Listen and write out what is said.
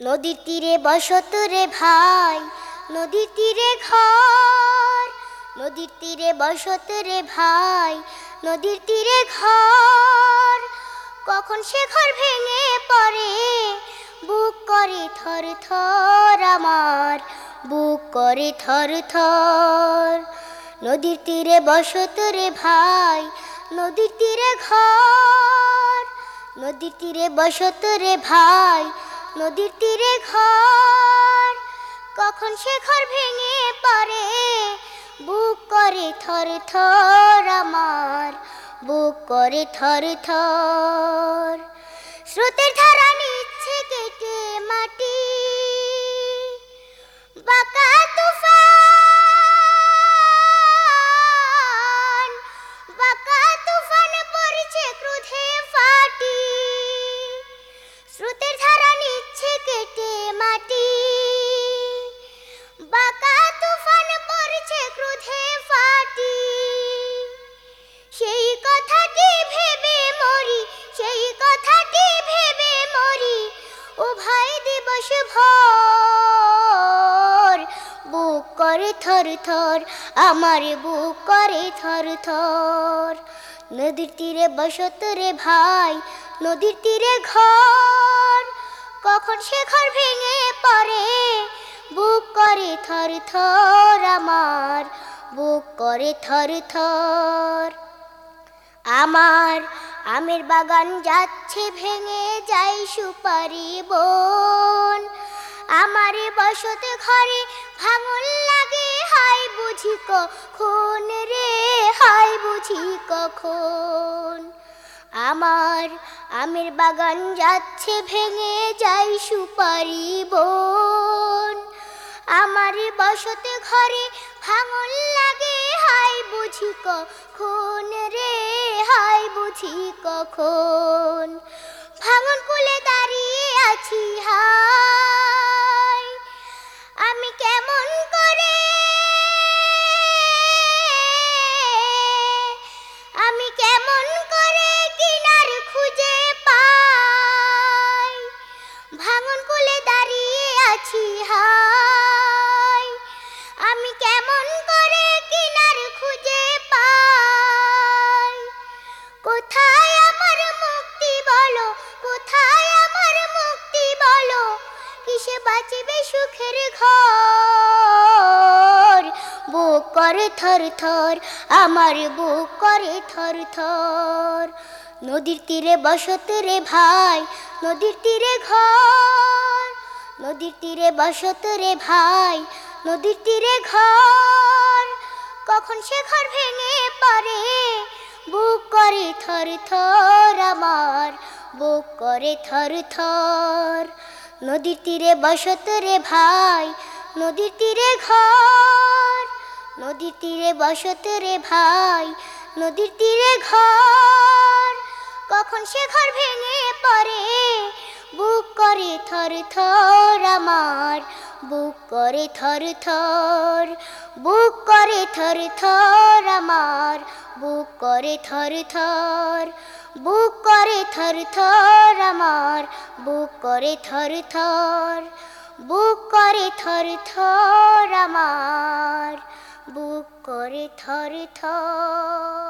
নদীর তীরে বসত রে ভাই, নদীর তীরে ঘর। নদীর তীরে বসত রে ভাই, নদীর তীরে ঘর। কখন সে ঘর ভেঙে পড়ে, বুক করে থর থর আমার, বুক করে থর থর। নদীর তীরে বসত রে ভাই, নদীর তীরে ঘর। নদীর তীরে বসত রে ভাই নদীর তীরে ঘর, কখন সে ঘর ভেঙে পড়ে? বুক করে থর থর আমার, বুক করে থর থর। স্রোতের ধারা নিচ্ছে কেটে মাটি, বাঁকা তুফান বাঁকা তুফান পড়ছে ক্রোধে ফাটি। কেটে মাটি। বাঁকা তুফান পড়ছে ক্রোধে ফাটি। সেই কথাটি ভেবে মরি, সেই কথাটি ভেবে মরি ও ভাই দিবস ভর। বুক করে থর থর, আমার বুক করে থর থর। নদীর তীরে বসত রে ভাই, নদীর তীরে ঘর। কখন সে ঘর ভেঙে পড়ে, বুক করে থর থর আমার, বুক করে থর থর। আমার আমের বাগান যাচ্ছে, ভেঙে যাই সুপারি বন। আমারে বসতে ঘরে ভাঙন লাগে হাই বুঝি কখন রে হাই বুঝি কখন। আমার আমের বাগান যাচ্ছে, ভেঙে যাই সুপারি বোন। আমার বসতে ঘরে ভাঙন লাগে, হাই বুঝি কখন রে, হাই বুঝি কখন। কেমন করে কিনার খুঁজে পাই। কোথায় আমার মুক্তি বলো, কোথায় আমার মুক্তি বলো, কিসে বাঁচবে সুখের ঘর? বুক করে থর থর, আমার বুক করে থর থর। নদীর তীরে বসত রে ভাই, নদীর তীরে ঘর। নদীর তীরে বসত রে ভাই নদীর তীরে ঘর। কখন সে ঘর ভেঙে পড়ে? বুক করে থর থর আমার, বুক করে থর থর। নদীর তীরে বসত রে ভাই, নদীর তীরে ঘর। নদীর তীরে বসত রে ভাই, নদীর তীরে ঘর। কখন সে ঘর ভেঙে পড়ে? বুক করে থর থর আমার বুক করে থর থর, বুক করে থর থর আমার, বুক করে থর থর, বুক করে থর থর আমার, বুক করে থর থর, বুক করে থর থর আমার, বুক করে থর থর।